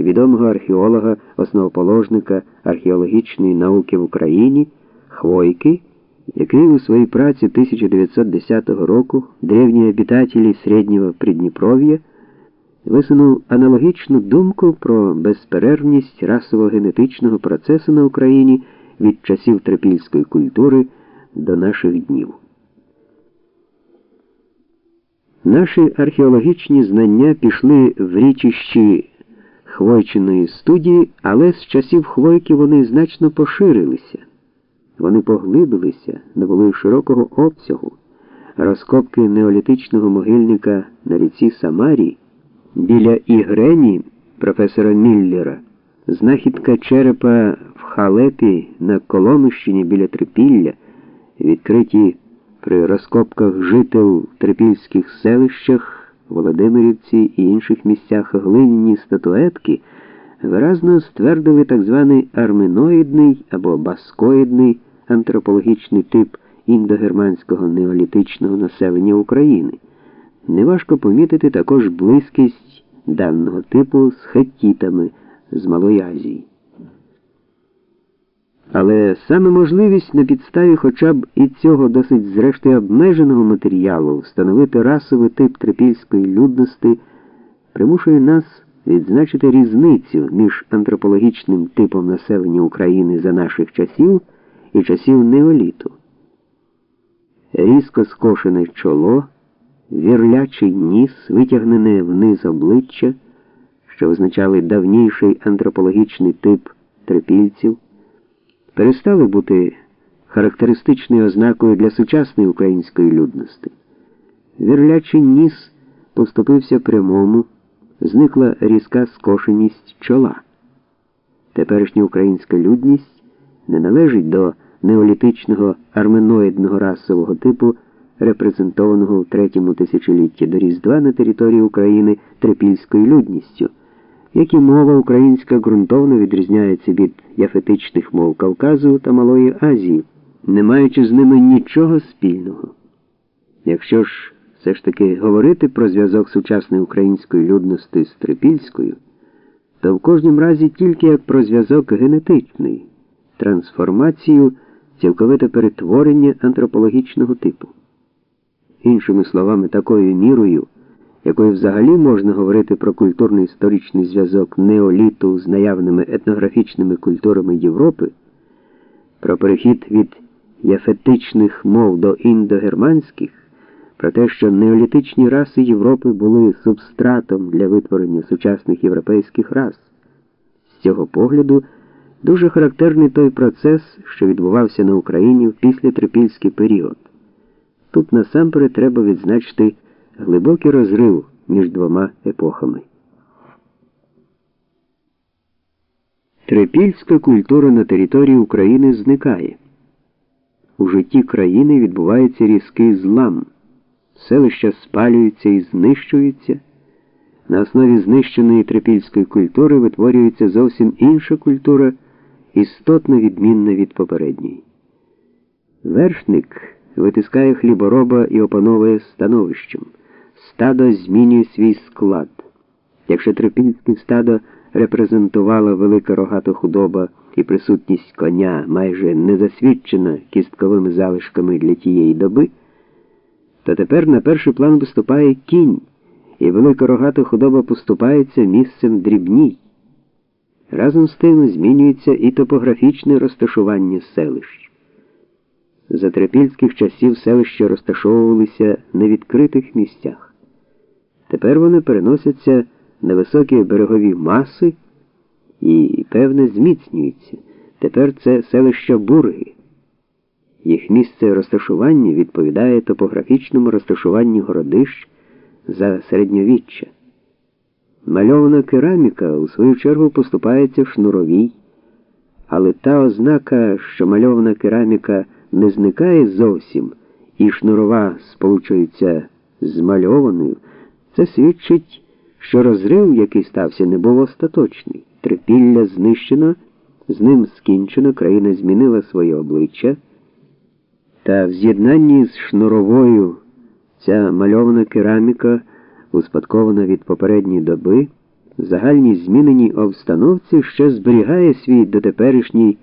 відомого археолога, основоположника археологічної науки в Україні Хвойки, який у своїй праці 1910 року древні обітателі Середнього Придніпров'я висунув аналогічну думку про безперервність расово-генетичного процесу на Україні від часів трипільської культури до наших днів. Наші археологічні знання пішли в річищі Хвойчиної студії, але з часів Хвойки вони значно поширилися. Вони поглибилися, набули широкого обсягу. Розкопки неолітичного могильника на ріці Самарі біля Ігрені професора Міллера, знахідка черепа в халепі на Коломищині біля Трипілля, відкриті при розкопках жител трипільських селищах, Володимирівці і інших місцях глиняні статуетки виразно ствердили так званий арменоїдний або баскоїдний антропологічний тип індогерманського неолітичного населення України. Неважко помітити також близькість даного типу з хеттітами з Малої Азії. Але саме можливість на підставі хоча б і цього досить зрештою обмеженого матеріалу встановити расовий тип трипільської людності примушує нас відзначити різницю між антропологічним типом населення України за наших часів і часів неоліту. Різко скошене чоло, вірлячий ніс, витягнене вниз обличчя, що означали давніший антропологічний тип трипільців перестали бути характеристичною ознакою для сучасної української людності. Вірлячий ніс поступився прямому, зникла різка скошеність чола. Теперішня українська людність не належить до неолітичного арменоїдного расового типу, репрезентованого в третьому тисячолітті до Різдва на території України трипільською людністю як і мова українська ґрунтовно відрізняється від яфетичних мов Кавказу та Малої Азії, не маючи з ними нічого спільного. Якщо ж все ж таки говорити про зв'язок сучасної української людності з трипільською, то в кожному разі тільки як про зв'язок генетичний, трансформацію, цілковите перетворення антропологічного типу. Іншими словами, такою мірою якою взагалі можна говорити про культурно-історичний зв'язок неоліту з наявними етнографічними культурами Європи, про перехід від яфетичних мов до індогерманських, про те, що неолітичні раси Європи були субстратом для витворення сучасних європейських рас. З цього погляду дуже характерний той процес, що відбувався на Україні в післятрипільський період. Тут насамперед треба відзначити глибокий розрив між двома епохами. Трипільська культура на території України зникає. У житті країни відбувається різкий злам. Селища спалюються і знищуються. На основі знищеної трипільської культури витворюється зовсім інша культура, істотно відмінна від попередньої. Вершник витискає хлібороба і опановує становищем стадо змінює свій склад. Якщо трипільське стадо репрезентувала велика рогата худоба і присутність коня майже не засвідчена кістковими залишками для тієї доби, то тепер на перший план виступає кінь, і велика рогата худоба поступається місцем дрібній. Разом з тим змінюється і топографічне розташування селищ. За трипільських часів селища розташовувалися на відкритих місцях. Тепер вони переносяться на високі берегові маси і, певне, зміцнюються. Тепер це селища Бурги. Їх місце розташування відповідає топографічному розташуванню городищ за середньовіччя. Мальована кераміка, у свою чергу, поступається шнуровій, але та ознака, що мальована кераміка не зникає зовсім, і шнурова сполучується з мальованою. Це свідчить, що розрив, який стався, не був остаточний. Трипілля знищено, з ним скінчено, країна змінила своє обличчя. Та в з'єднанні з шнуровою ця мальована кераміка, успадкована від попередньої доби, загальній зміненій обстановці ще зберігає свій дотеперішній